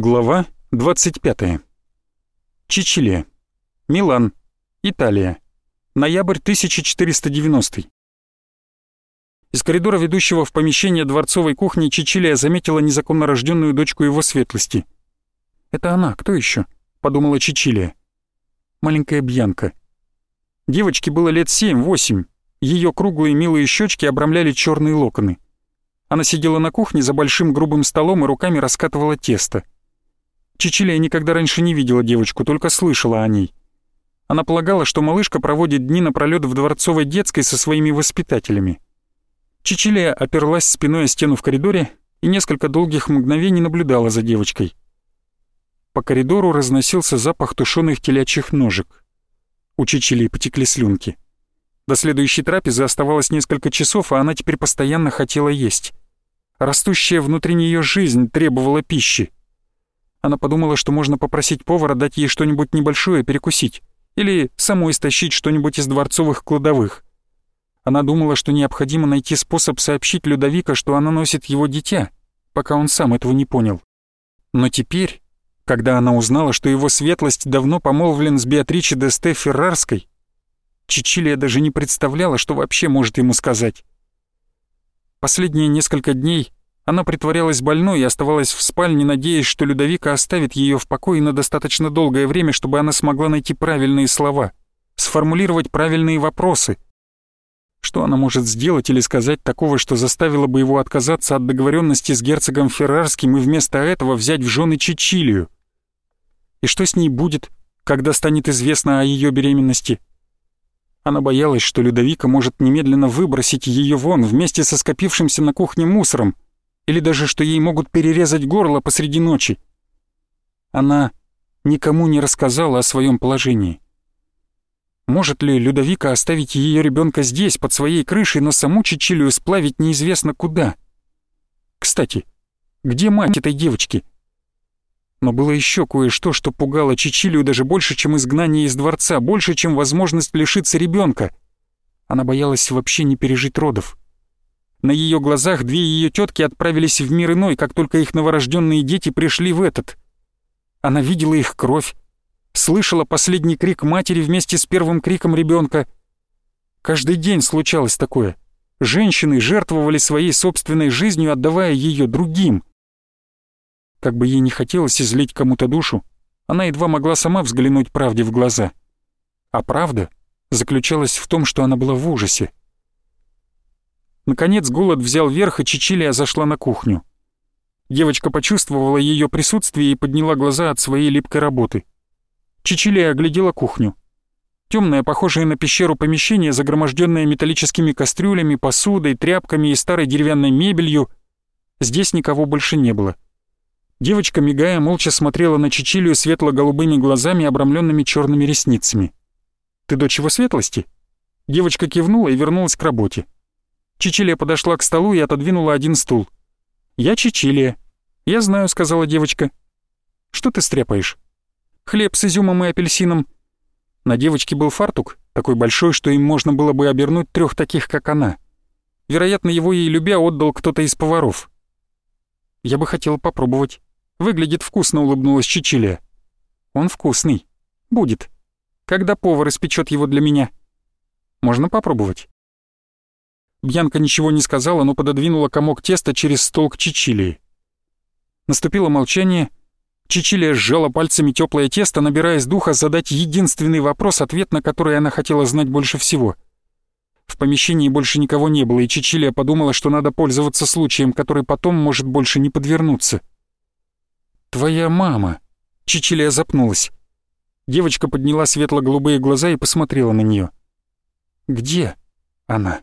Глава 25. Чичилия. Милан. Италия. Ноябрь 1490. Из коридора, ведущего в помещение дворцовой кухни, Чичилия заметила незаконно рожденную дочку его светлости. «Это она, кто еще? подумала Чичилия. Маленькая Бьянка. Девочке было лет семь-восемь. Ее круглые милые щечки обрамляли черные локоны. Она сидела на кухне за большим грубым столом и руками раскатывала тесто. Чичилия никогда раньше не видела девочку, только слышала о ней. Она полагала, что малышка проводит дни напролёт в дворцовой детской со своими воспитателями. Чичилия оперлась спиной о стену в коридоре и несколько долгих мгновений наблюдала за девочкой. По коридору разносился запах тушеных телячьих ножек. У Чичилии потекли слюнки. До следующей трапезы оставалось несколько часов, а она теперь постоянно хотела есть. Растущая внутри нее жизнь требовала пищи. Она подумала, что можно попросить повара дать ей что-нибудь небольшое перекусить или самой стащить что-нибудь из дворцовых кладовых. Она думала, что необходимо найти способ сообщить Людовика, что она носит его дитя, пока он сам этого не понял. Но теперь, когда она узнала, что его светлость давно помолвлен с Беатриче де Сте Феррарской, Чичилия даже не представляла, что вообще может ему сказать. Последние несколько дней она притворялась больной и оставалась в спальне, надеясь, что Людовика оставит ее в покое на достаточно долгое время, чтобы она смогла найти правильные слова, сформулировать правильные вопросы. Что она может сделать или сказать такого, что заставило бы его отказаться от договоренности с герцогом Феррарским и вместо этого взять в жены Чичилию? И что с ней будет, когда станет известно о ее беременности? Она боялась, что Людовика может немедленно выбросить ее вон вместе со скопившимся на кухне мусором, или даже что ей могут перерезать горло посреди ночи. Она никому не рассказала о своем положении. Может ли Людовика оставить ее ребенка здесь, под своей крышей, но саму Чичилию сплавить неизвестно куда? Кстати, где мать этой девочки? Но было еще кое-что, что пугало Чичилию даже больше, чем изгнание из дворца, больше, чем возможность лишиться ребенка. Она боялась вообще не пережить родов. На ее глазах две ее тетки отправились в мир иной, как только их новорожденные дети пришли в этот. Она видела их кровь, слышала последний крик матери вместе с первым криком ребенка. Каждый день случалось такое. Женщины жертвовали своей собственной жизнью, отдавая ее другим. Как бы ей не хотелось излить кому-то душу, она едва могла сама взглянуть правде в глаза. А правда заключалась в том, что она была в ужасе. Наконец голод взял верх, и Чичилия зашла на кухню. Девочка почувствовала ее присутствие и подняла глаза от своей липкой работы. Чичилия оглядела кухню. Темное, похожее на пещеру помещение, загроможденное металлическими кастрюлями, посудой, тряпками и старой деревянной мебелью. Здесь никого больше не было. Девочка, мигая, молча смотрела на Чичилию светло-голубыми глазами, обрамленными черными ресницами. «Ты дочь его светлости?» Девочка кивнула и вернулась к работе. Чичилия подошла к столу и отодвинула один стул. «Я Чичилия». «Я знаю», — сказала девочка. «Что ты стряпаешь?» «Хлеб с изюмом и апельсином». На девочке был фартук, такой большой, что им можно было бы обернуть трех таких, как она. Вероятно, его ей любя отдал кто-то из поваров. «Я бы хотела попробовать. Выглядит вкусно», — улыбнулась Чичилия. «Он вкусный. Будет. Когда повар испечет его для меня?» «Можно попробовать». Бьянка ничего не сказала, но пододвинула комок теста через стол к Чичилии. Наступило молчание. Чичилия сжала пальцами теплое тесто, набираясь духа задать единственный вопрос, ответ на который она хотела знать больше всего. В помещении больше никого не было, и Чичилия подумала, что надо пользоваться случаем, который потом может больше не подвернуться. «Твоя мама!» Чичилия запнулась. Девочка подняла светло-голубые глаза и посмотрела на нее. «Где она?»